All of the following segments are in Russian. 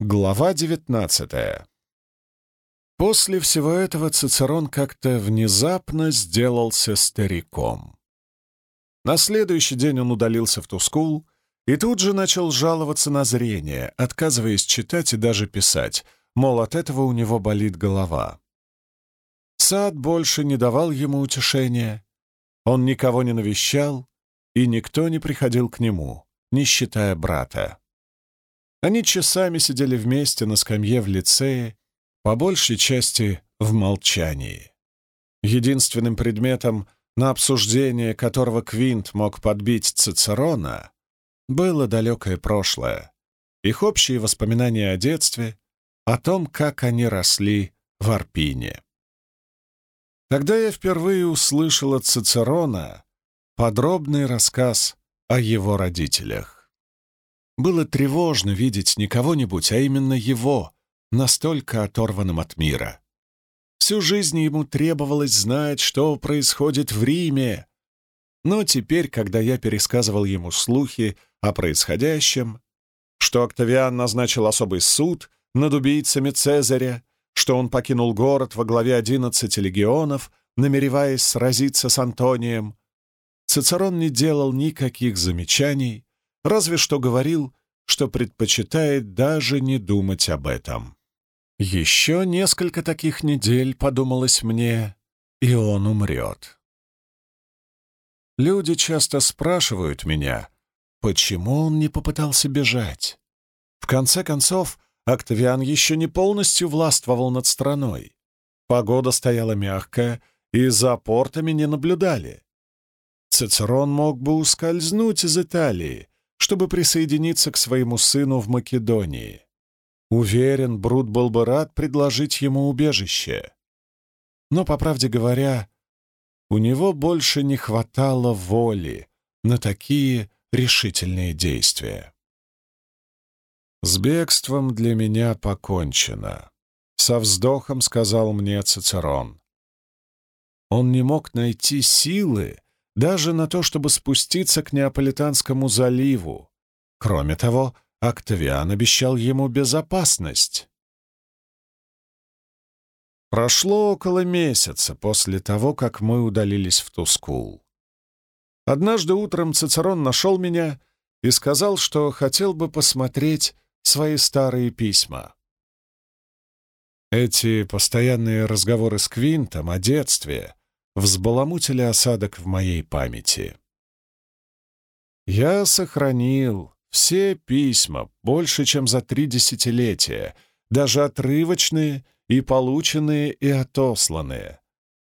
Глава девятнадцатая. После всего этого Цицерон как-то внезапно сделался стариком. На следующий день он удалился в Тускул и тут же начал жаловаться на зрение, отказываясь читать и даже писать, мол, от этого у него болит голова. Сад больше не давал ему утешения, он никого не навещал, и никто не приходил к нему, не считая брата. Они часами сидели вместе на скамье в лицее, по большей части в молчании. Единственным предметом, на обсуждение которого Квинт мог подбить Цицерона, было далекое прошлое, их общие воспоминания о детстве, о том, как они росли в Арпине. Тогда я впервые услышал от Цицерона подробный рассказ о его родителях. Было тревожно видеть не кого-нибудь, а именно его, настолько оторванным от мира. Всю жизнь ему требовалось знать, что происходит в Риме. Но теперь, когда я пересказывал ему слухи о происходящем, что Октавиан назначил особый суд над убийцами Цезаря, что он покинул город во главе одиннадцати легионов, намереваясь сразиться с Антонием, Цицерон не делал никаких замечаний, разве что говорил, что предпочитает даже не думать об этом. Еще несколько таких недель, подумалось мне, и он умрет. Люди часто спрашивают меня, почему он не попытался бежать. В конце концов, Октавиан еще не полностью властвовал над страной. Погода стояла мягкая, и за портами не наблюдали. Цицерон мог бы ускользнуть из Италии, чтобы присоединиться к своему сыну в Македонии. Уверен, Брут был бы рад предложить ему убежище. Но, по правде говоря, у него больше не хватало воли на такие решительные действия. «С бегством для меня покончено», — со вздохом сказал мне Цицерон. Он не мог найти силы, даже на то, чтобы спуститься к Неаполитанскому заливу. Кроме того, Октавиан обещал ему безопасность. Прошло около месяца после того, как мы удалились в Тускул. Однажды утром Цицерон нашел меня и сказал, что хотел бы посмотреть свои старые письма. Эти постоянные разговоры с Квинтом о детстве взбаламутили осадок в моей памяти. Я сохранил все письма больше, чем за три десятилетия, даже отрывочные и полученные и отосланные.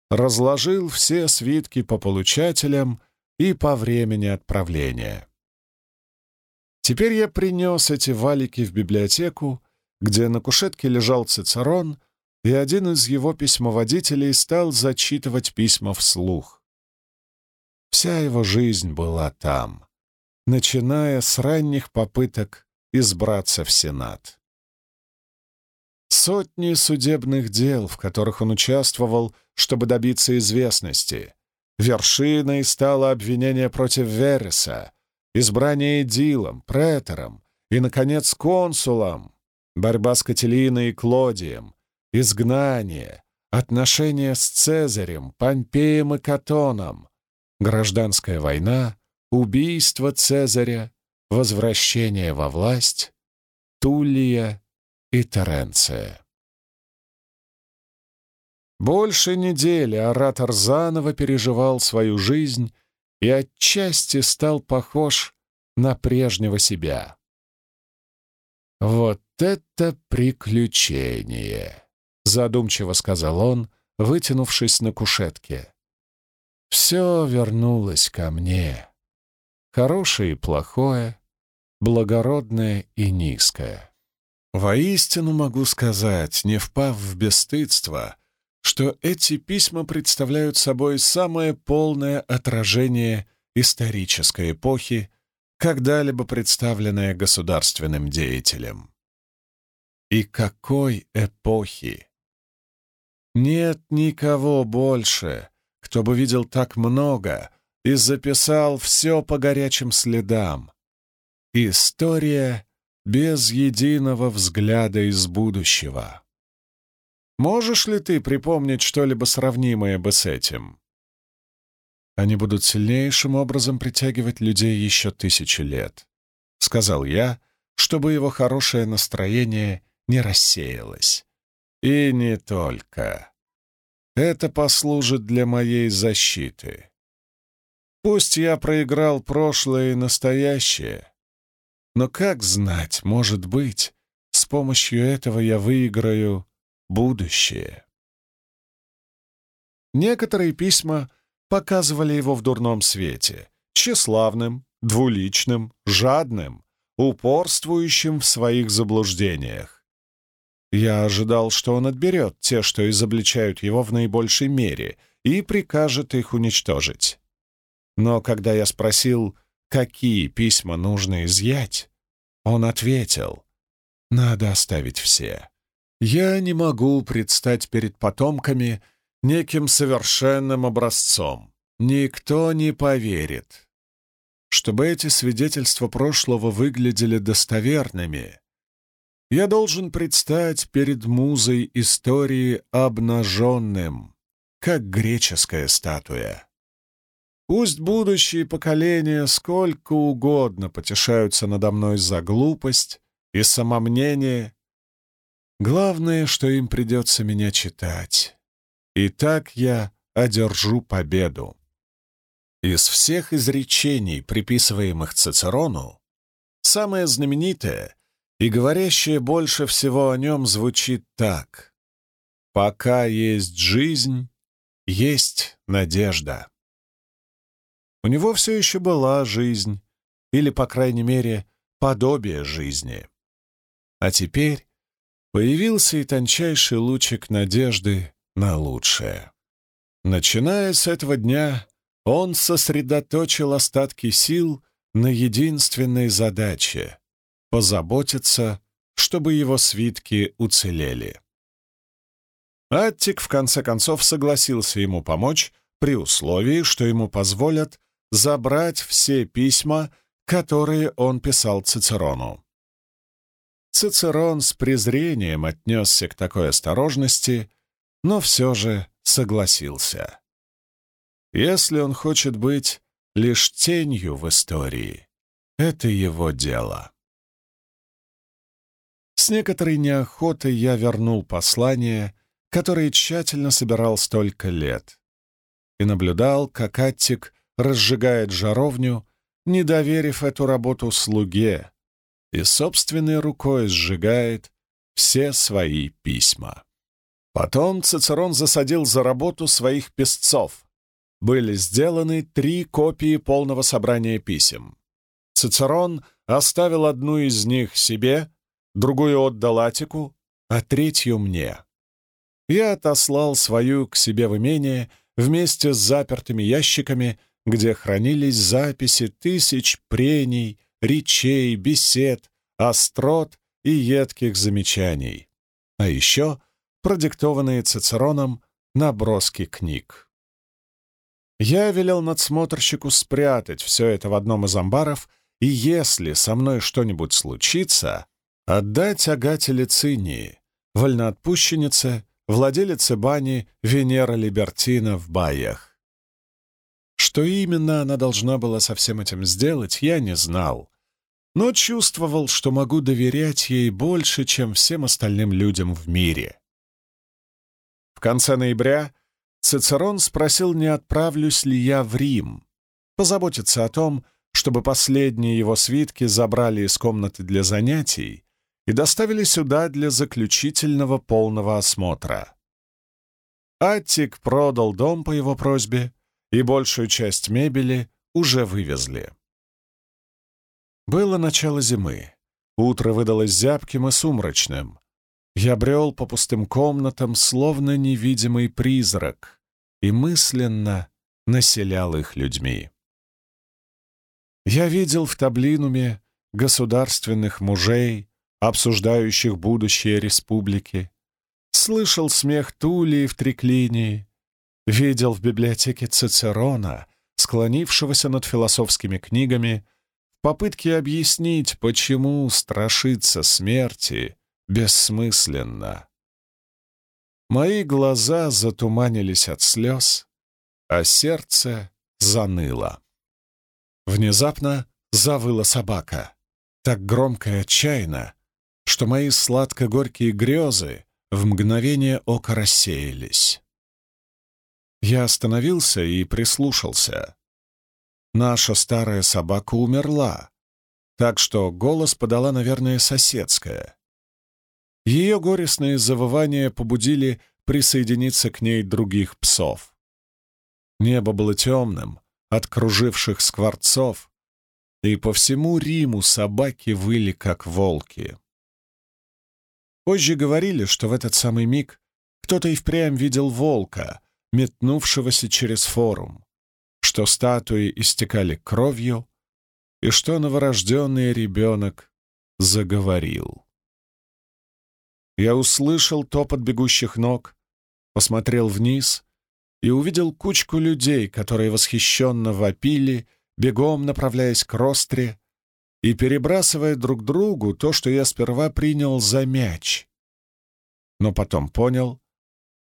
Разложил все свитки по получателям и по времени отправления. Теперь я принес эти валики в библиотеку, где на кушетке лежал Цицерон и один из его письмоводителей стал зачитывать письма вслух. Вся его жизнь была там, начиная с ранних попыток избраться в Сенат. Сотни судебных дел, в которых он участвовал, чтобы добиться известности. Вершиной стало обвинение против Вереса, избрание Эдилом, претором и, наконец, консулом, борьба с Кателиной и Клодием, изгнание, отношения с Цезарем, Помпеем и Катоном, гражданская война, убийство Цезаря, возвращение во власть, Туллия и Теренция. Больше недели оратор заново переживал свою жизнь и отчасти стал похож на прежнего себя. Вот это приключение! Задумчиво сказал он, вытянувшись на кушетке. Все вернулось ко мне. Хорошее и плохое, благородное и низкое. Воистину могу сказать, не впав в бесстыдство, что эти письма представляют собой самое полное отражение исторической эпохи, когда-либо представленное государственным деятелем. И какой эпохи! Нет никого больше, кто бы видел так много и записал все по горячим следам. История без единого взгляда из будущего. Можешь ли ты припомнить что-либо сравнимое бы с этим? Они будут сильнейшим образом притягивать людей еще тысячи лет, — сказал я, чтобы его хорошее настроение не рассеялось. И не только. Это послужит для моей защиты. Пусть я проиграл прошлое и настоящее, но как знать, может быть, с помощью этого я выиграю будущее. Некоторые письма показывали его в дурном свете, тщеславным, двуличным, жадным, упорствующим в своих заблуждениях. Я ожидал, что он отберет те, что изобличают его в наибольшей мере, и прикажет их уничтожить. Но когда я спросил, какие письма нужно изъять, он ответил, «Надо оставить все. Я не могу предстать перед потомками неким совершенным образцом. Никто не поверит. Чтобы эти свидетельства прошлого выглядели достоверными, я должен предстать перед музой истории обнаженным, как греческая статуя. Пусть будущие поколения сколько угодно потешаются надо мной за глупость и самомнение. Главное, что им придется меня читать. И так я одержу победу. Из всех изречений, приписываемых Цицерону, самое знаменитое и говорящее больше всего о нем звучит так. «Пока есть жизнь, есть надежда». У него все еще была жизнь, или, по крайней мере, подобие жизни. А теперь появился и тончайший лучик надежды на лучшее. Начиная с этого дня, он сосредоточил остатки сил на единственной задаче — позаботиться, чтобы его свитки уцелели. Аттик в конце концов согласился ему помочь при условии, что ему позволят забрать все письма, которые он писал Цицерону. Цицерон с презрением отнесся к такой осторожности, но все же согласился. Если он хочет быть лишь тенью в истории, это его дело. С некоторой неохотой я вернул послание, которое тщательно собирал столько лет, и наблюдал, как Аттик разжигает жаровню, не доверив эту работу слуге, и собственной рукой сжигает все свои письма. Потом Цицерон засадил за работу своих песцов. Были сделаны три копии полного собрания писем. Цицерон оставил одну из них себе, другую отдал Атику, а третью мне. Я отослал свою к себе в имение вместе с запертыми ящиками где хранились записи тысяч прений, речей, бесед, острот и едких замечаний, а еще продиктованные Цицероном наброски книг. Я велел надсмотрщику спрятать все это в одном из амбаров, и если со мной что-нибудь случится, отдать Агате Лицинии, вольноотпущеннице, владелице бани Венера Либертина в Баях. Что именно она должна была со всем этим сделать, я не знал, но чувствовал, что могу доверять ей больше, чем всем остальным людям в мире. В конце ноября Цицерон спросил, не отправлюсь ли я в Рим, позаботиться о том, чтобы последние его свитки забрали из комнаты для занятий и доставили сюда для заключительного полного осмотра. Аттик продал дом по его просьбе, и большую часть мебели уже вывезли. Было начало зимы. Утро выдалось зябким и сумрачным. Я брел по пустым комнатам, словно невидимый призрак, и мысленно населял их людьми. Я видел в таблинуме государственных мужей, обсуждающих будущее республики, слышал смех Тулии в триклинии, видел в библиотеке Цицерона, склонившегося над философскими книгами, в попытке объяснить, почему страшиться смерти бессмысленно. Мои глаза затуманились от слез, а сердце заныло. Внезапно завыла собака, так громко и отчаянно, что мои сладко-горькие грезы в мгновение ока рассеялись. Я остановился и прислушался. Наша старая собака умерла, так что голос подала, наверное, соседская. Ее горестные завывания побудили присоединиться к ней других псов. Небо было темным, от круживших скворцов, и по всему Риму собаки выли, как волки. Позже говорили, что в этот самый миг кто-то и впрямь видел волка, метнувшегося через форум, что статуи истекали кровью и что новорожденный ребенок заговорил. Я услышал топот бегущих ног, посмотрел вниз и увидел кучку людей, которые восхищенно вопили, бегом направляясь к ростре и перебрасывая друг другу то, что я сперва принял за мяч. Но потом понял,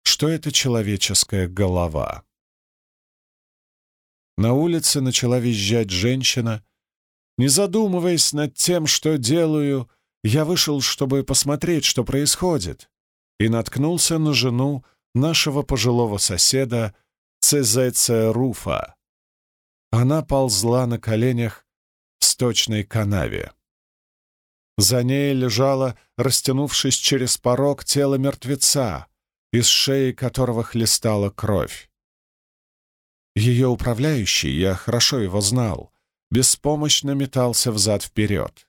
что это человеческая голова. На улице начала визжать женщина. Не задумываясь над тем, что делаю, я вышел, чтобы посмотреть, что происходит, и наткнулся на жену нашего пожилого соседа Цезеция Руфа. Она ползла на коленях в сточной канаве. За ней лежало, растянувшись через порог, тело мертвеца, из шеи которого хлестала кровь. Ее управляющий, я хорошо его знал, беспомощно метался взад-вперед.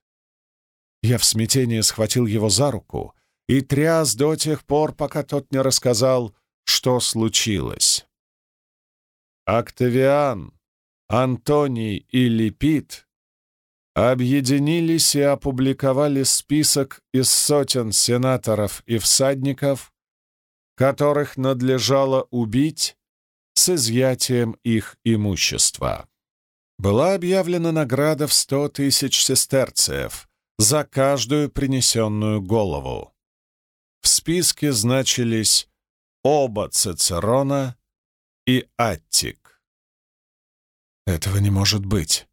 Я в смятении схватил его за руку и тряс до тех пор, пока тот не рассказал, что случилось. Октавиан, Антоний и Липид объединились и опубликовали список из сотен сенаторов и всадников, которых надлежало убить с изъятием их имущества. Была объявлена награда в сто тысяч сестерцев за каждую принесенную голову. В списке значились оба Цицерона и Аттик. «Этого не может быть», —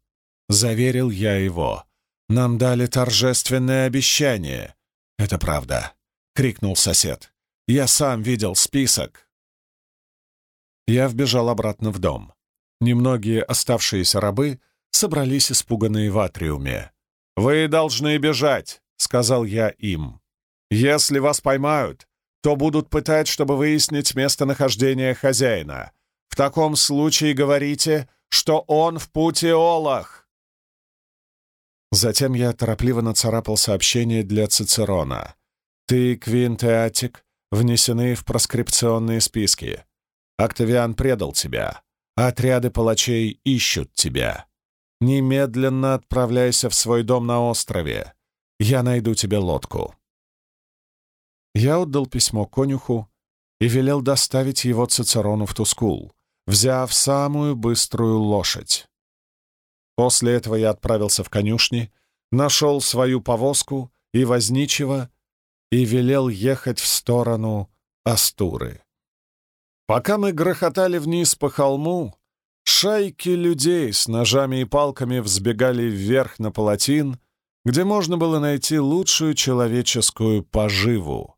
заверил я его. «Нам дали торжественное обещание». «Это правда», — крикнул сосед. «Я сам видел список». Я вбежал обратно в дом. Немногие оставшиеся рабы собрались испуганные в атриуме. «Вы должны бежать», — сказал я им. «Если вас поймают, то будут пытать, чтобы выяснить местонахождение хозяина. В таком случае говорите, что он в путиолах». Затем я торопливо нацарапал сообщение для Цицерона. «Ты, Квинт и Атик, внесены в проскрипционные списки. Октавиан предал тебя. Отряды палачей ищут тебя. Немедленно отправляйся в свой дом на острове. Я найду тебе лодку». Я отдал письмо конюху и велел доставить его Цицерону в Тускул, взяв самую быструю лошадь. После этого я отправился в конюшни, нашел свою повозку и возничего и велел ехать в сторону Астуры. Пока мы грохотали вниз по холму, шайки людей с ножами и палками взбегали вверх на палатин, где можно было найти лучшую человеческую поживу.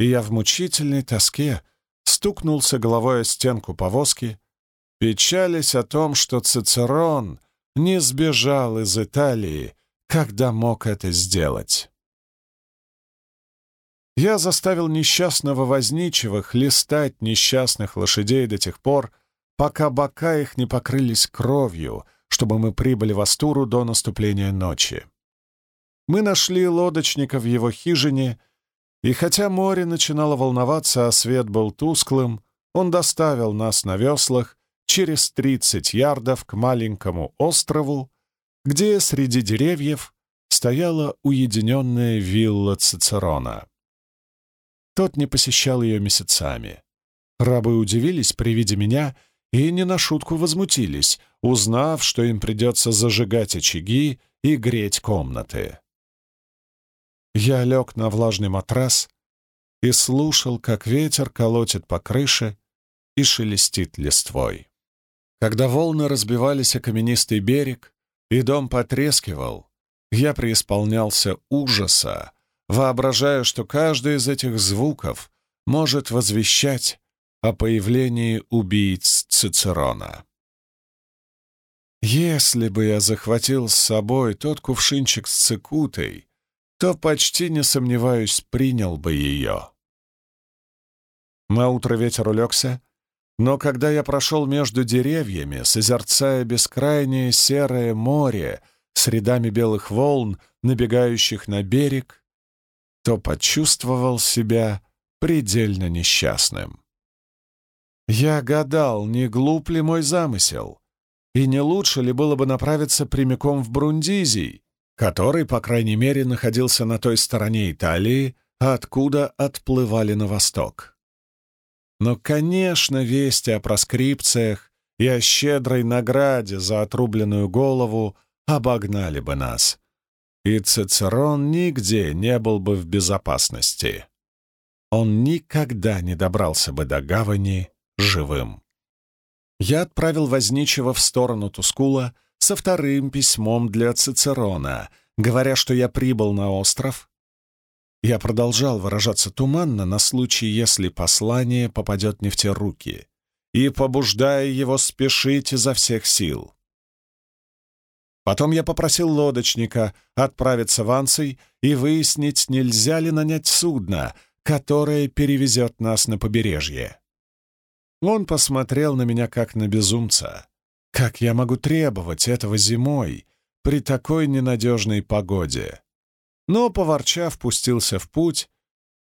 И я в мучительной тоске стукнулся головой о стенку повозки, печались о том, что Цицерон не сбежал из Италии, когда мог это сделать. Я заставил несчастного возничего хлестать несчастных лошадей до тех пор, пока бока их не покрылись кровью, чтобы мы прибыли в Астуру до наступления ночи. Мы нашли лодочника в его хижине, и хотя море начинало волноваться, а свет был тусклым, он доставил нас на веслах через тридцать ярдов к маленькому острову, где среди деревьев стояла уединенная вилла Цицерона. Тот не посещал ее месяцами. Рабы удивились при виде меня и не на шутку возмутились, узнав, что им придется зажигать очаги и греть комнаты. Я лег на влажный матрас и слушал, как ветер колотит по крыше и шелестит листвой. Когда волны разбивались о каменистый берег, и дом потрескивал, я преисполнялся ужаса, воображая, что каждый из этих звуков может возвещать о появлении убийц Цицерона. Если бы я захватил с собой тот кувшинчик с цикутой, то, почти не сомневаюсь, принял бы ее. На утро ветер улегся, но когда я прошел между деревьями, созерцая бескрайнее серое море с рядами белых волн, набегающих на берег, то почувствовал себя предельно несчастным. Я гадал, не глуп ли мой замысел, и не лучше ли было бы направиться прямиком в Брундизий, который, по крайней мере, находился на той стороне Италии, откуда отплывали на восток. Но, конечно, вести о проскрипциях и о щедрой награде за отрубленную голову обогнали бы нас, и Цицерон нигде не был бы в безопасности. Он никогда не добрался бы до гавани живым. Я отправил возничего в сторону Тускула со вторым письмом для Цицерона, говоря, что я прибыл на остров. Я продолжал выражаться туманно на случай, если послание попадет не в те руки, и побуждая его спешить изо всех сил. Потом я попросил лодочника отправиться в Ансой и выяснить, нельзя ли нанять судно, которое перевезет нас на побережье. Он посмотрел на меня как на безумца. Как я могу требовать этого зимой при такой ненадежной погоде? Но, поворчав, пустился в путь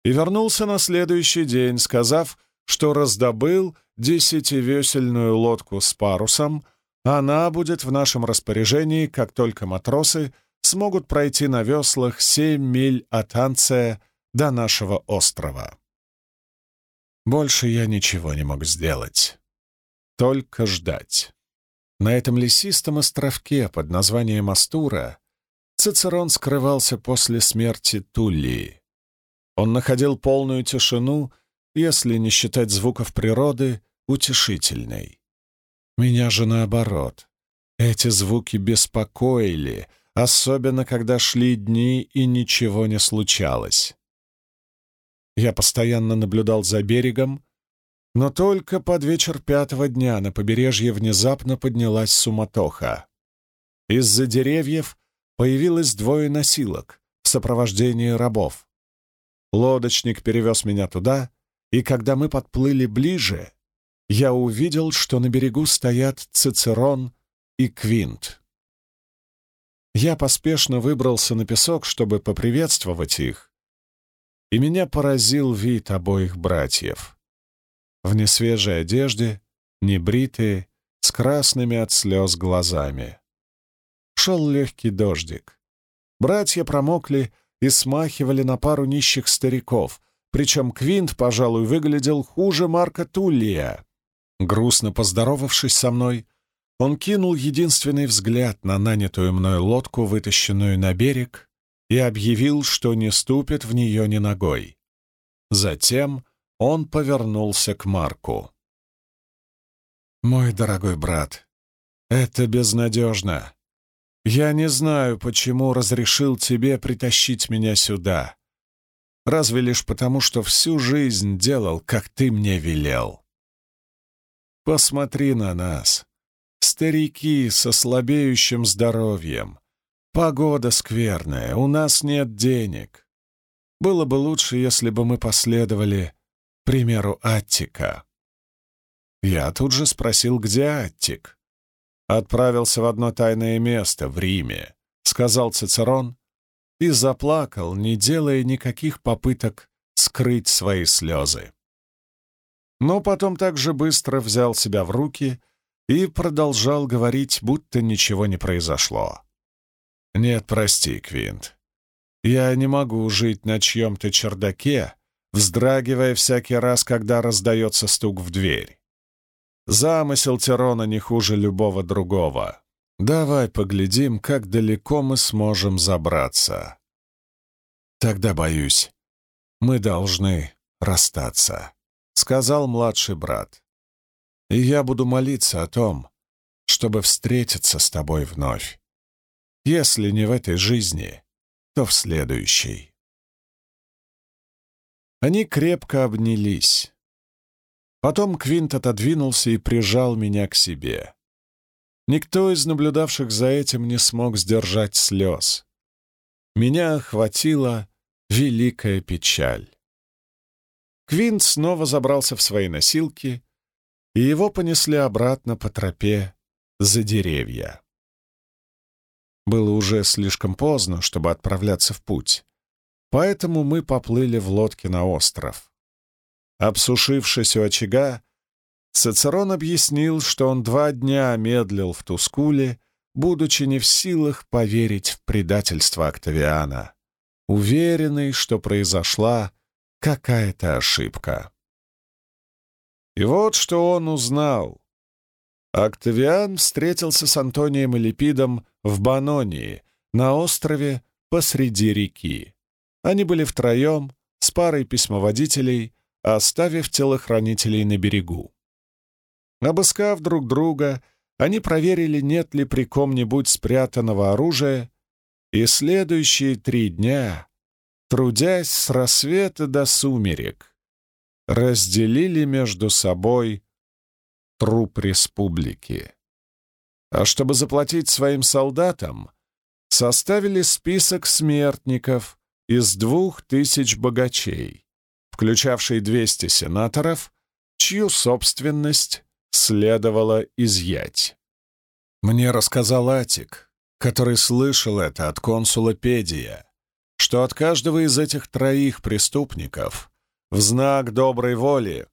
и вернулся на следующий день, сказав, что раздобыл десятивесельную лодку с парусом, она будет в нашем распоряжении, как только матросы смогут пройти на веслах семь миль от Анция до нашего острова. Больше я ничего не мог сделать. Только ждать. На этом лесистом островке под названием Астура Цицерон скрывался после смерти Туллии. Он находил полную тишину, если не считать звуков природы, утешительной. Меня же наоборот. Эти звуки беспокоили, особенно когда шли дни и ничего не случалось. Я постоянно наблюдал за берегом, но только под вечер пятого дня на побережье внезапно поднялась суматоха. Из-за деревьев появилось двое носилок в сопровождении рабов. Лодочник перевез меня туда, и когда мы подплыли ближе, я увидел, что на берегу стоят Цицерон и Квинт. Я поспешно выбрался на песок, чтобы поприветствовать их, и меня поразил вид обоих братьев. В несвежей одежде, небритые, с красными от слез глазами. Шел легкий дождик. Братья промокли и смахивали на пару нищих стариков, причем Квинт, пожалуй, выглядел хуже Марка Туллия. Грустно поздоровавшись со мной, он кинул единственный взгляд на нанятую мной лодку, вытащенную на берег, и объявил, что не ступит в нее ни ногой. Затем он повернулся к Марку. «Мой дорогой брат, это безнадежно. Я не знаю, почему разрешил тебе притащить меня сюда. Разве лишь потому, что всю жизнь делал, как ты мне велел. Посмотри на нас. Старики со слабеющим здоровьем, Погода скверная, у нас нет денег. Было бы лучше, если бы мы последовали примеру Аттика. Я тут же спросил, где Аттик. Отправился в одно тайное место в Риме, сказал Цицерон, и заплакал, не делая никаких попыток скрыть свои слезы. Но потом так же быстро взял себя в руки и продолжал говорить, будто ничего не произошло. «Нет, прости, Квинт. Я не могу жить на чьем-то чердаке, вздрагивая всякий раз, когда раздается стук в дверь. Замысел Тирона не хуже любого другого. Давай поглядим, как далеко мы сможем забраться. Тогда, боюсь, мы должны расстаться, — сказал младший брат. И я буду молиться о том, чтобы встретиться с тобой вновь. Если не в этой жизни, то в следующей. Они крепко обнялись. Потом Квинт отодвинулся и прижал меня к себе. Никто из наблюдавших за этим не смог сдержать слез. Меня охватила великая печаль. Квинт снова забрался в свои носилки, и его понесли обратно по тропе за деревья. Было уже слишком поздно, чтобы отправляться в путь, поэтому мы поплыли в лодке на остров. Обсушившись у очага, Цицерон объяснил, что он два дня медлил в Тускуле, будучи не в силах поверить в предательство Октавиана, уверенный, что произошла какая-то ошибка. И вот что он узнал. Октавиан встретился с Антонием и Липидом в Банонии, на острове посреди реки. Они были втроем, с парой письмоводителей, оставив телохранителей на берегу. Обыскав друг друга, они проверили, нет ли при ком-нибудь спрятанного оружия, и следующие три дня, трудясь с рассвета до сумерек, разделили между собой труп республики. А чтобы заплатить своим солдатам, составили список смертников из двух тысяч богачей, включавший 200 сенаторов, чью собственность следовало изъять. Мне рассказал Атик, который слышал это от консула Педия, что от каждого из этих троих преступников в знак доброй воли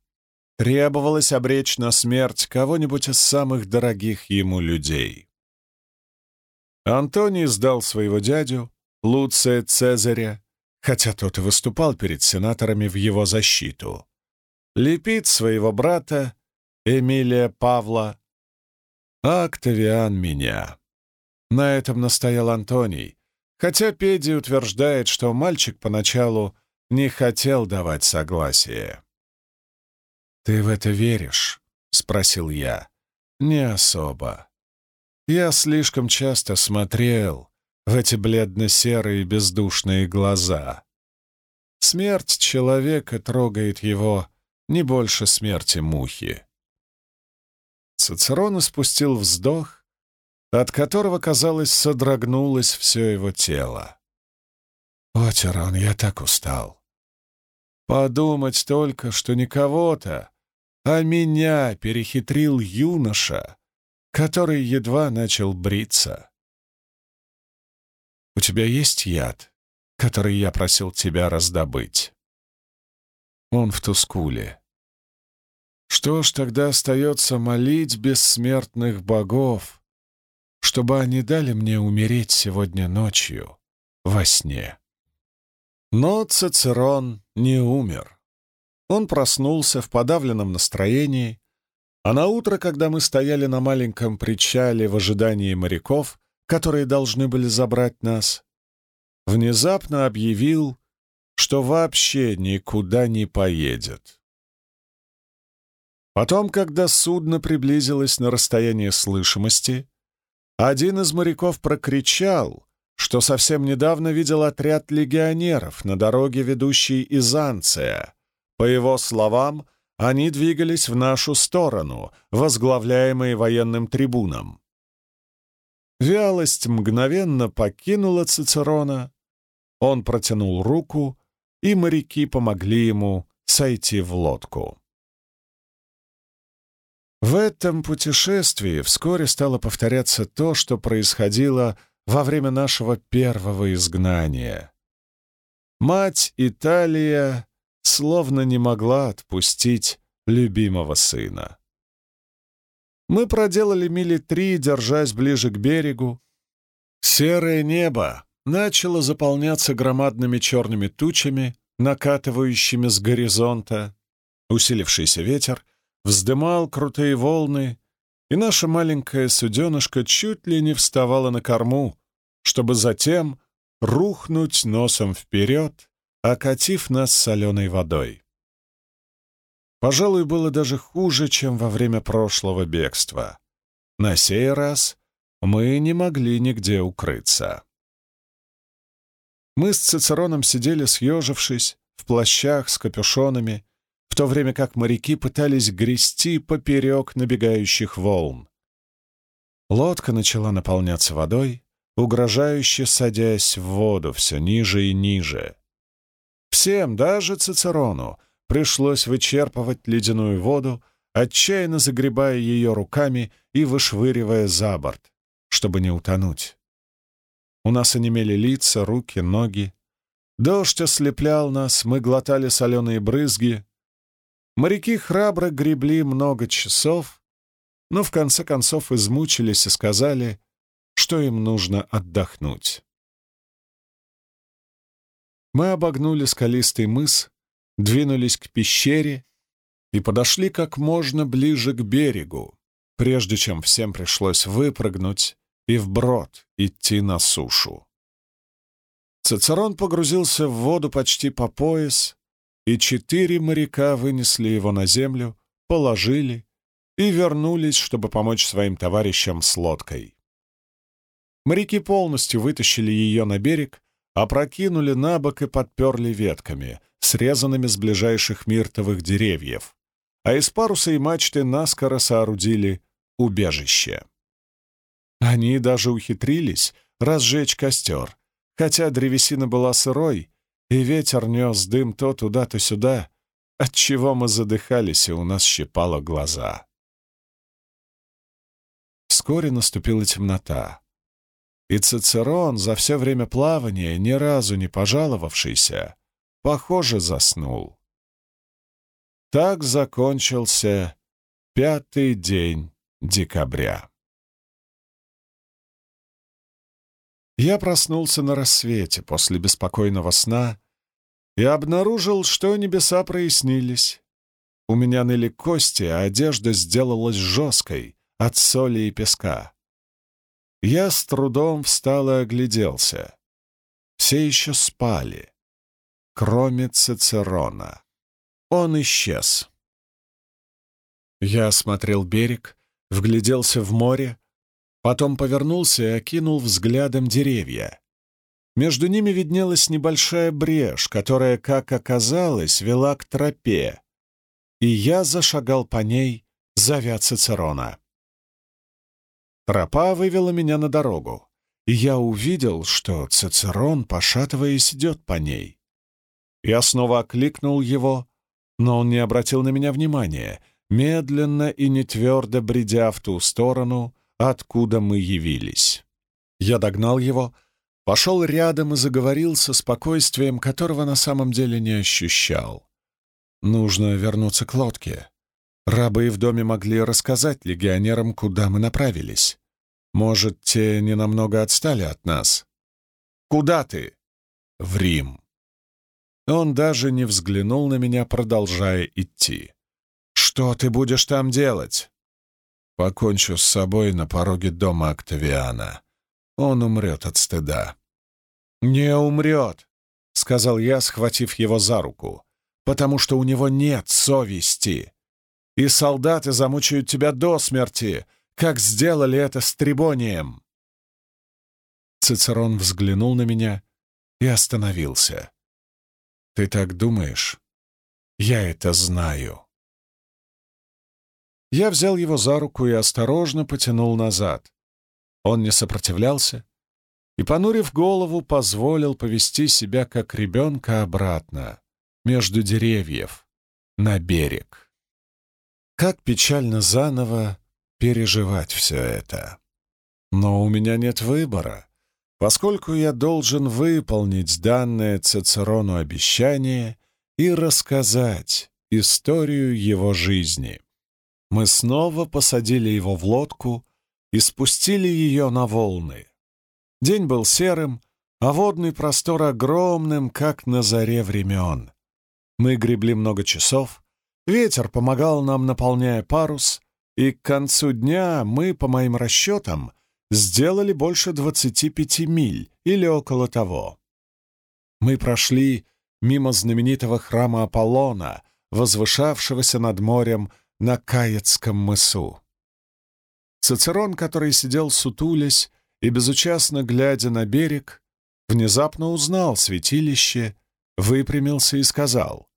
требовалось обречь на смерть кого-нибудь из самых дорогих ему людей. Антоний сдал своего дядю, Луция Цезаря, хотя тот и выступал перед сенаторами в его защиту. Лепит своего брата, Эмилия Павла, а Октавиан меня. На этом настоял Антоний, хотя Педи утверждает, что мальчик поначалу не хотел давать согласие. «Ты в это веришь?» — спросил я. «Не особо. Я слишком часто смотрел в эти бледно-серые бездушные глаза. Смерть человека трогает его не больше смерти мухи». Цицерон испустил вздох, от которого, казалось, содрогнулось все его тело. «О, Тиран, я так устал. Подумать только, что не кого-то, а меня перехитрил юноша, который едва начал бриться. У тебя есть яд, который я просил тебя раздобыть? Он в Тускуле. Что ж, тогда остается молить бессмертных богов, чтобы они дали мне умереть сегодня ночью во сне. Но Цицерон не умер. Он проснулся в подавленном настроении, а на утро, когда мы стояли на маленьком причале в ожидании моряков, которые должны были забрать нас, внезапно объявил, что вообще никуда не поедет. Потом, когда судно приблизилось на расстояние слышимости, один из моряков прокричал, что совсем недавно видел отряд легионеров на дороге, ведущей из Анция, по его словам, они двигались в нашу сторону, возглавляемые военным трибуном. Вялость мгновенно покинула Цицерона. Он протянул руку, и моряки помогли ему сойти в лодку. В этом путешествии вскоре стало повторяться то, что происходило во время нашего первого изгнания. Мать Италия словно не могла отпустить любимого сына. Мы проделали мили три, держась ближе к берегу. Серое небо начало заполняться громадными черными тучами, накатывающими с горизонта. Усилившийся ветер вздымал крутые волны, и наша маленькая суденышка чуть ли не вставала на корму, чтобы затем рухнуть носом вперед, окатив нас соленой водой. Пожалуй, было даже хуже, чем во время прошлого бегства. На сей раз мы не могли нигде укрыться. Мы с Цицероном сидели, съежившись, в плащах с капюшонами, в то время как моряки пытались грести поперек набегающих волн. Лодка начала наполняться водой, угрожающе садясь в воду все ниже и ниже. Всем, даже Цицерону, пришлось вычерпывать ледяную воду, отчаянно загребая ее руками и вышвыривая за борт, чтобы не утонуть. У нас онемели лица, руки, ноги. Дождь ослеплял нас, мы глотали соленые брызги. Моряки храбро гребли много часов, но в конце концов измучились и сказали, что им нужно отдохнуть. Мы обогнули скалистый мыс, двинулись к пещере и подошли как можно ближе к берегу, прежде чем всем пришлось выпрыгнуть и вброд идти на сушу. Цицерон погрузился в воду почти по пояс, и четыре моряка вынесли его на землю, положили и вернулись, чтобы помочь своим товарищам с лодкой. Моряки полностью вытащили ее на берег, опрокинули на бок и подперли ветками, срезанными с ближайших миртовых деревьев, а из паруса и мачты наскоро соорудили убежище. Они даже ухитрились разжечь костер, хотя древесина была сырой, и ветер нес дым то туда, то сюда, отчего мы задыхались, и у нас щипало глаза. Вскоре наступила темнота, и Цицерон, за все время плавания ни разу не пожаловавшийся, похоже, заснул. Так закончился пятый день декабря. Я проснулся на рассвете после беспокойного сна и обнаружил, что небеса прояснились. У меня ныли кости, а одежда сделалась жесткой от соли и песка. Я с трудом встал и огляделся. Все еще спали, кроме Цицерона. Он исчез. Я осмотрел берег, вгляделся в море, Потом повернулся и окинул взглядом деревья. Между ними виднелась небольшая брешь, которая, как оказалось, вела к тропе, и я зашагал по ней, зовя Цицерона. Тропа вывела меня на дорогу, и я увидел, что Цицерон, пошатываясь, идет по ней. Я снова окликнул его, но он не обратил на меня внимания, медленно и нетвердо бредя в ту сторону, откуда мы явились. Я догнал его, пошел рядом и заговорил со спокойствием, которого на самом деле не ощущал. Нужно вернуться к лодке. Рабы в доме могли рассказать легионерам, куда мы направились. Может, те ненамного отстали от нас. «Куда ты?» «В Рим». Он даже не взглянул на меня, продолжая идти. «Что ты будешь там делать?» Покончу с собой на пороге дома Октавиана. Он умрет от стыда». «Не умрет», — сказал я, схватив его за руку, «потому что у него нет совести. И солдаты замучают тебя до смерти, как сделали это с Трибонием». Цицерон взглянул на меня и остановился. «Ты так думаешь? Я это знаю». Я взял его за руку и осторожно потянул назад. Он не сопротивлялся и, понурив голову, позволил повести себя как ребенка обратно, между деревьев, на берег. Как печально заново переживать все это. Но у меня нет выбора, поскольку я должен выполнить данное Цицерону обещание и рассказать историю его жизни. Мы снова посадили его в лодку и спустили ее на волны. День был серым, а водный простор огромным, как на заре времен. Мы гребли много часов, Ветер помогал нам, наполняя парус, и к концу дня мы, по моим расчетам, сделали больше 25 миль или около того. Мы прошли мимо знаменитого храма Аполлона, возвышавшегося над морем на Каецком мысу. Цицерон, который сидел сутулясь и безучастно глядя на берег, внезапно узнал святилище, выпрямился и сказал,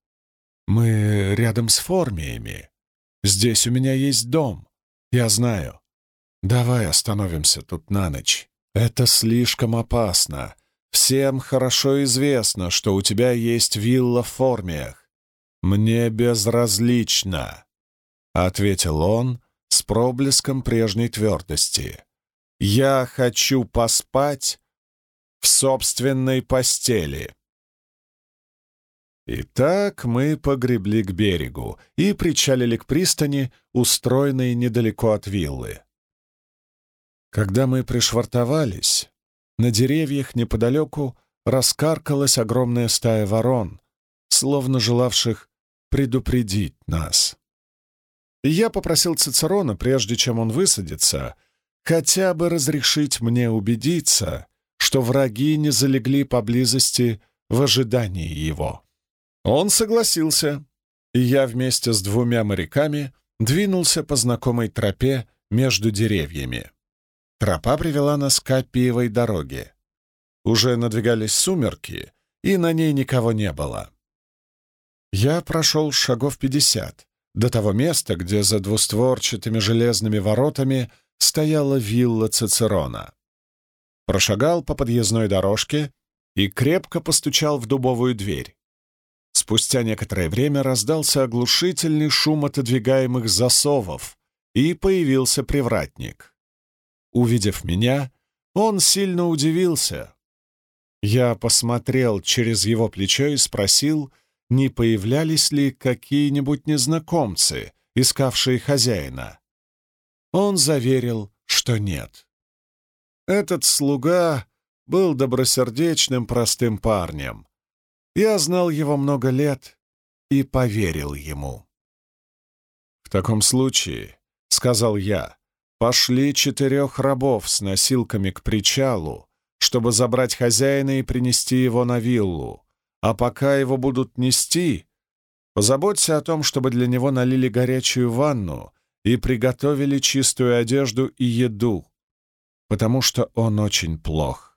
«Мы рядом с формиями. Здесь у меня есть дом. Я знаю. Давай остановимся тут на ночь. Это слишком опасно. Всем хорошо известно, что у тебя есть вилла в формиях. Мне безразлично», — ответил он с проблеском прежней твердости. «Я хочу поспать в собственной постели». Итак, мы погребли к берегу и причалили к пристани, устроенной недалеко от виллы. Когда мы пришвартовались, на деревьях неподалеку раскаркалась огромная стая ворон, словно желавших предупредить нас. Я попросил Цицерона, прежде чем он высадится, хотя бы разрешить мне убедиться, что враги не залегли поблизости в ожидании его. Он согласился, и я вместе с двумя моряками двинулся по знакомой тропе между деревьями. Тропа привела нас к Аппиевой дороге. Уже надвигались сумерки, и на ней никого не было. Я прошел шагов пятьдесят до того места, где за двустворчатыми железными воротами стояла вилла Цицерона. Прошагал по подъездной дорожке и крепко постучал в дубовую дверь. Спустя некоторое время раздался оглушительный шум отодвигаемых засовов, и появился привратник. Увидев меня, он сильно удивился. Я посмотрел через его плечо и спросил, не появлялись ли какие-нибудь незнакомцы, искавшие хозяина. Он заверил, что нет. Этот слуга был добросердечным простым парнем, я знал его много лет и поверил ему. «В таком случае, — сказал я, — пошли четырех рабов с носилками к причалу, чтобы забрать хозяина и принести его на виллу, а пока его будут нести, позаботься о том, чтобы для него налили горячую ванну и приготовили чистую одежду и еду, потому что он очень плох.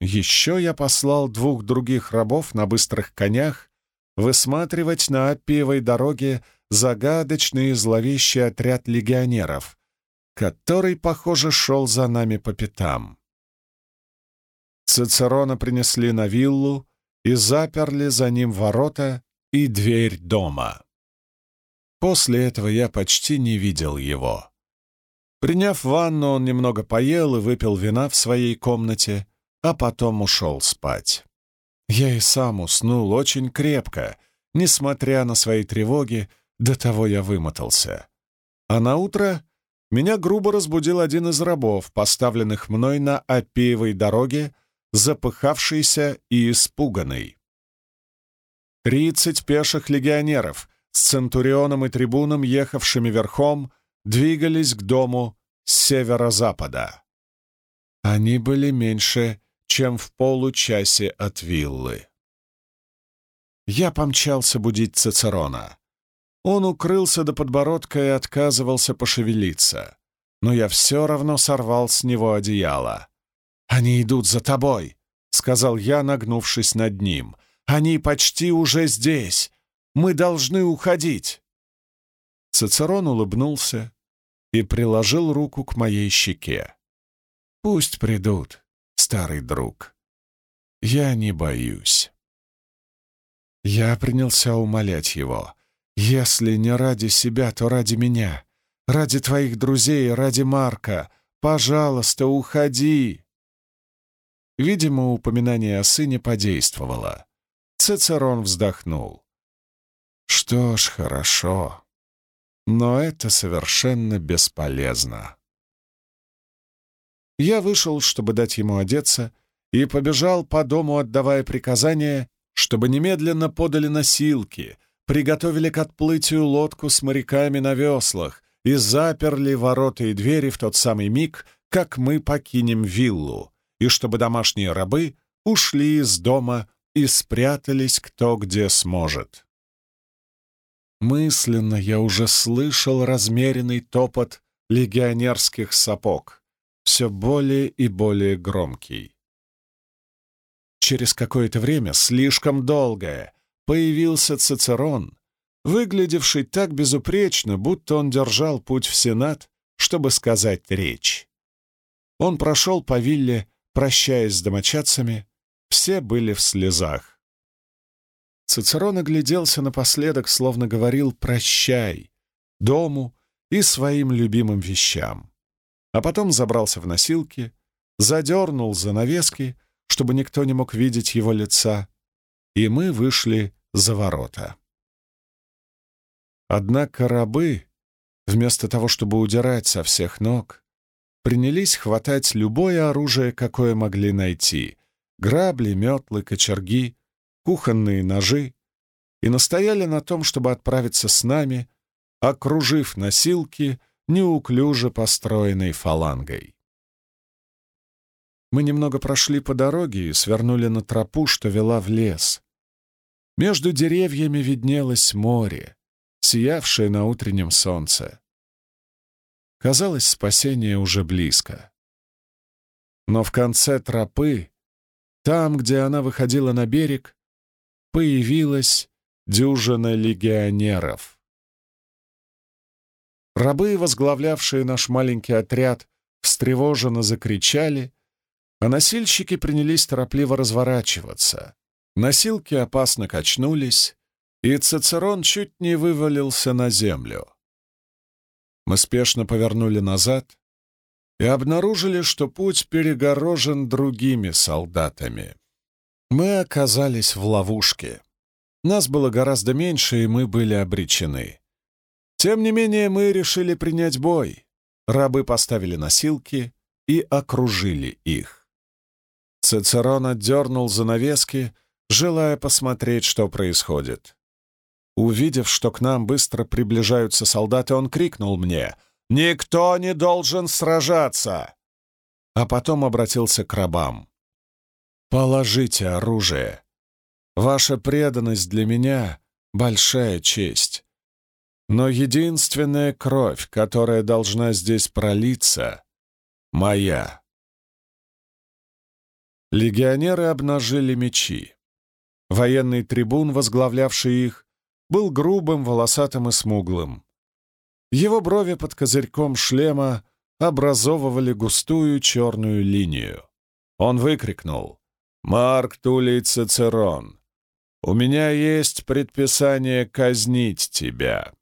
Еще я послал двух других рабов на быстрых конях высматривать на Аппиевой дороге загадочный и зловещий отряд легионеров, который, похоже, шел за нами по пятам. Цицерона принесли на виллу и заперли за ним ворота и дверь дома. После этого я почти не видел его. Приняв ванну, он немного поел и выпил вина в своей комнате, а потом ушел спать. Я и сам уснул очень крепко, несмотря на свои тревоги, до того я вымотался. А на утро меня грубо разбудил один из рабов, поставленных мной на Апиевой дороге, запыхавшийся и испуганный. Тридцать пеших легионеров с центурионом и трибуном, ехавшими верхом, двигались к дому с северо-запада. Они были меньше чем в получасе от виллы. Я помчался будить Цицерона. Он укрылся до подбородка и отказывался пошевелиться, но я все равно сорвал с него одеяло. «Они идут за тобой», — сказал я, нагнувшись над ним. «Они почти уже здесь. Мы должны уходить». Цицерон улыбнулся и приложил руку к моей щеке. «Пусть придут старый друг. Я не боюсь. Я принялся умолять его. Если не ради себя, то ради меня. Ради твоих друзей, ради Марка. Пожалуйста, уходи. Видимо, упоминание о сыне подействовало. Цицерон вздохнул. Что ж, хорошо. Но это совершенно бесполезно. Я вышел, чтобы дать ему одеться, и побежал по дому, отдавая приказание, чтобы немедленно подали носилки, приготовили к отплытию лодку с моряками на веслах и заперли ворота и двери в тот самый миг, как мы покинем виллу, и чтобы домашние рабы ушли из дома и спрятались кто где сможет. Мысленно я уже слышал размеренный топот легионерских сапог, все более и более громкий. Через какое-то время, слишком долгое, появился Цицерон, выглядевший так безупречно, будто он держал путь в Сенат, чтобы сказать речь. Он прошел по вилле, прощаясь с домочадцами, все были в слезах. Цицерон огляделся напоследок, словно говорил «прощай» дому и своим любимым вещам. А потом забрался в носилки, задернул занавески, чтобы никто не мог видеть его лица, и мы вышли за ворота. Однако рабы, вместо того, чтобы удирать со всех ног, принялись хватать любое оружие, какое могли найти — грабли, метлы, кочерги, кухонные ножи и настояли на том, чтобы отправиться с нами, окружив носилки неуклюже построенной фалангой. Мы немного прошли по дороге и свернули на тропу, что вела в лес. Между деревьями виднелось море, сиявшее на утреннем солнце. Казалось, спасение уже близко. Но в конце тропы, там, где она выходила на берег, появилась дюжина легионеров. Рабы, возглавлявшие наш маленький отряд, встревоженно закричали, а носильщики принялись торопливо разворачиваться. Носилки опасно качнулись, и Цицерон чуть не вывалился на землю. Мы спешно повернули назад и обнаружили, что путь перегорожен другими солдатами. Мы оказались в ловушке. Нас было гораздо меньше, и мы были обречены. Тем не менее, мы решили принять бой. Рабы поставили носилки и окружили их. Цицерон отдернул занавески, желая посмотреть, что происходит. Увидев, что к нам быстро приближаются солдаты, он крикнул мне «Никто не должен сражаться!» А потом обратился к рабам. Положите оружие. Ваша преданность для меня — большая честь. Но единственная кровь, которая должна здесь пролиться, — моя. Легионеры обнажили мечи. Военный трибун, возглавлявший их, был грубым, волосатым и смуглым. Его брови под козырьком шлема образовывали густую черную линию. Он выкрикнул «Марк Тулей Цицерон, у меня есть предписание казнить тебя».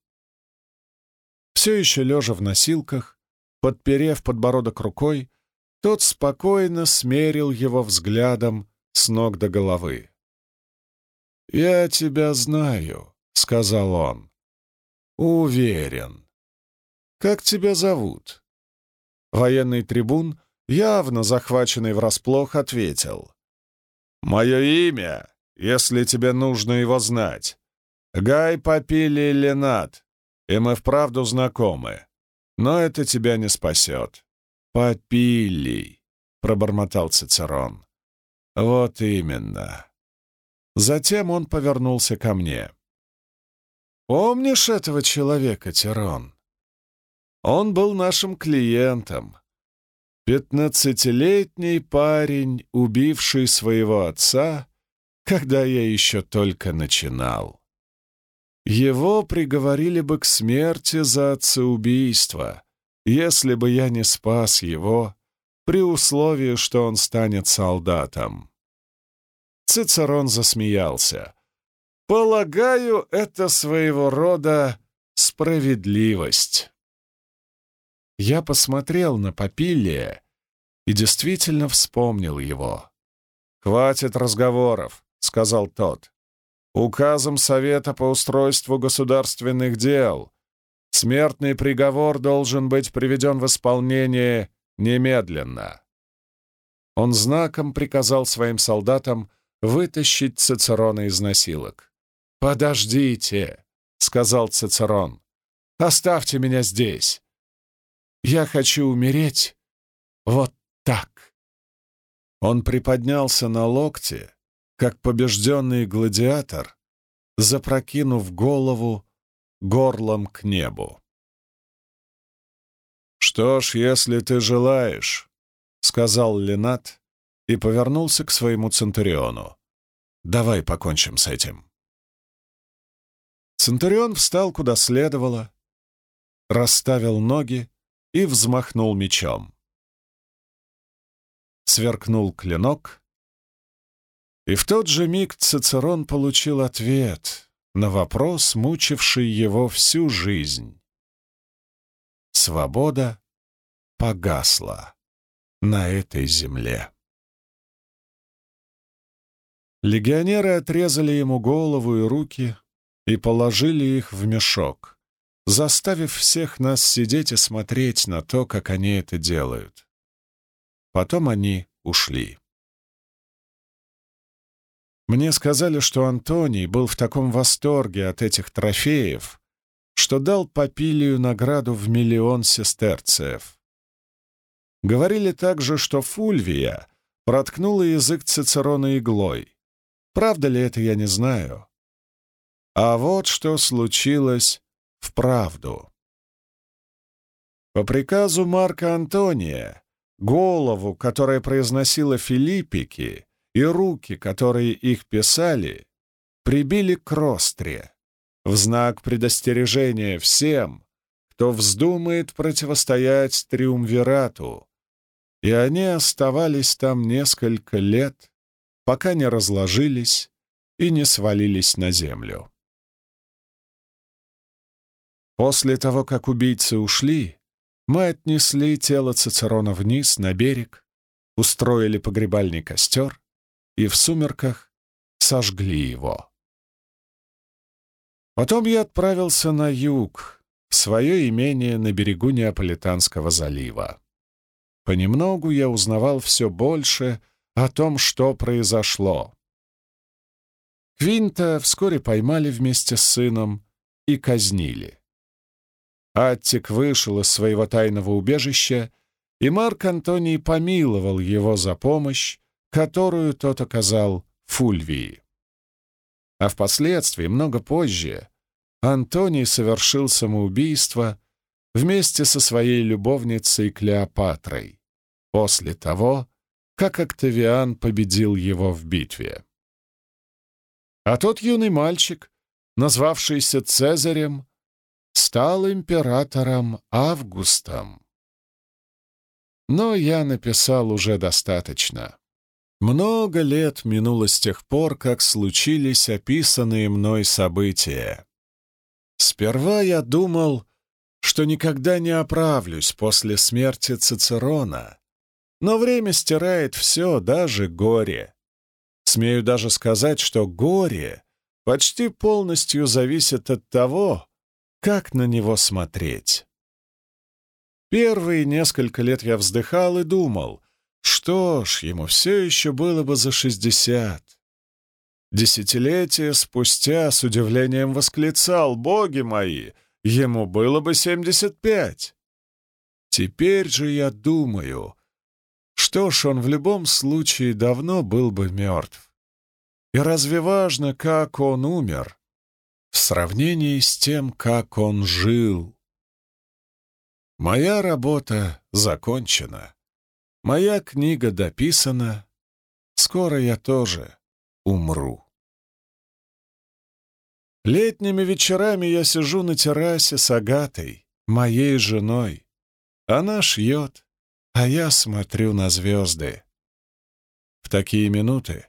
Все еще лежа в носилках, подперев подбородок рукой, тот спокойно смерил его взглядом с ног до головы. «Я тебя знаю», — сказал он. «Уверен. Как тебя зовут?» Военный трибун, явно захваченный врасплох, ответил. Мое имя, если тебе нужно его знать. Гай Папили Ленат, и мы вправду знакомы. Но это тебя не спасет. Папилий, пробормотал Цицерон. Вот именно. Затем он повернулся ко мне. «Помнишь этого человека, Тирон? Он был нашим клиентом, Пятнадцатилетний парень, убивший своего отца, когда я еще только начинал. Его приговорили бы к смерти за отцеубийство, если бы я не спас его, при условии, что он станет солдатом. Цицерон засмеялся. «Полагаю, это своего рода справедливость». Я посмотрел на Папилия и действительно вспомнил его. «Хватит разговоров», — сказал тот. «Указом Совета по устройству государственных дел смертный приговор должен быть приведен в исполнение немедленно». Он знаком приказал своим солдатам вытащить Цицерона из насилок. «Подождите», — сказал Цицерон. «Оставьте меня здесь. Я хочу умереть вот так». Он приподнялся на локте, как побежденный гладиатор, запрокинув голову горлом к небу. «Что ж, если ты желаешь», — сказал Ленат и повернулся к своему Центуриону. «Давай покончим с этим». Центурион встал куда следовало, расставил ноги и взмахнул мечом. Сверкнул клинок, и в тот же миг Цицерон получил ответ на вопрос, мучивший его всю жизнь. Свобода погасла на этой земле. Легионеры отрезали ему голову и руки и положили их в мешок, заставив всех нас сидеть и смотреть на то, как они это делают. Потом они ушли. Мне сказали, что Антоний был в таком восторге от этих трофеев, что дал Папилию награду в миллион сестерцев. Говорили также, что Фульвия проткнула язык Цицерона иглой. Правда ли это, я не знаю. А вот что случилось вправду. По приказу Марка Антония голову, которая произносила Филиппики, и руки, которые их писали, прибили к ростре в знак предостережения всем, кто вздумает противостоять Триумвирату, и они оставались там несколько лет, пока не разложились и не свалились на землю. После того, как убийцы ушли, мы отнесли тело Цицерона вниз, на берег, устроили погребальный костер и в сумерках сожгли его. Потом я отправился на юг, в свое имение на берегу Неаполитанского залива. Понемногу я узнавал все больше о том, что произошло. Квинта вскоре поймали вместе с сыном и казнили. Аттик вышел из своего тайного убежища, и Марк Антоний помиловал его за помощь, которую тот оказал Фульвии. А впоследствии, много позже, Антоний совершил самоубийство вместе со своей любовницей Клеопатрой после того, как Октавиан победил его в битве. А тот юный мальчик, назвавшийся Цезарем, стал императором Августом. Но я написал уже достаточно. Много лет минуло с тех пор, как случились описанные мной события. Сперва я думал, что никогда не оправлюсь после смерти Цицерона, но время стирает все, даже горе. Смею даже сказать, что горе почти полностью зависит от того, как на него смотреть. Первые несколько лет я вздыхал и думал — что ж, ему все еще было бы за шестьдесят. Десятилетия спустя с удивлением восклицал, «Боги мои, ему было бы семьдесят пять!» Теперь же я думаю, что ж, он в любом случае давно был бы мертв. И разве важно, как он умер, в сравнении с тем, как он жил? Моя работа закончена. Моя книга дописана. Скоро я тоже умру. Летними вечерами я сижу на террасе с Агатой, моей женой. Она шьет, а я смотрю на звезды. В такие минуты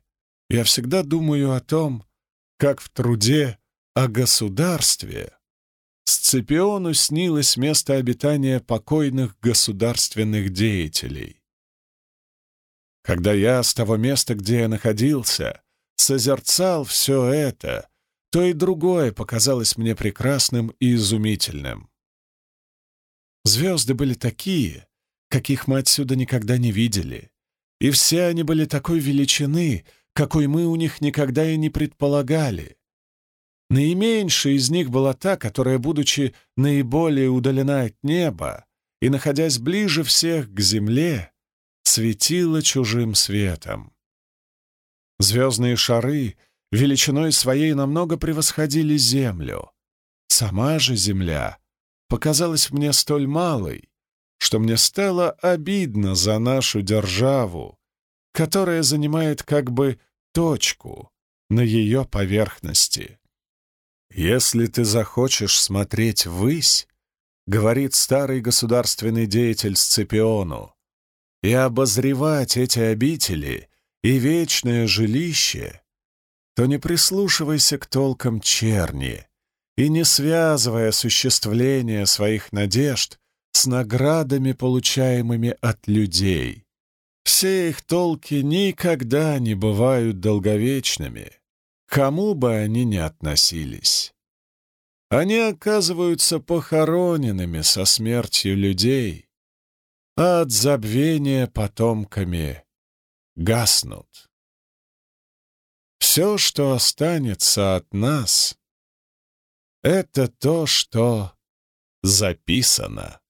я всегда думаю о том, как в труде о государстве Сципиону снилось место обитания покойных государственных деятелей. Когда я с того места, где я находился, созерцал все это, то и другое показалось мне прекрасным и изумительным. Звезды были такие, каких мы отсюда никогда не видели, и все они были такой величины, какой мы у них никогда и не предполагали. Наименьшая из них была та, которая, будучи наиболее удалена от неба и находясь ближе всех к земле, светила чужим светом. Звездные шары величиной своей намного превосходили Землю. Сама же Земля показалась мне столь малой, что мне стало обидно за нашу державу, которая занимает как бы точку на ее поверхности. «Если ты захочешь смотреть ввысь, — говорит старый государственный деятель Сципиону, — и обозревать эти обители и вечное жилище, то не прислушивайся к толкам черни и не связывай осуществление своих надежд с наградами, получаемыми от людей. Все их толки никогда не бывают долговечными, кому бы они ни относились. Они оказываются похороненными со смертью людей, а от забвения потомками гаснут. Все, что останется от нас, — это то, что записано.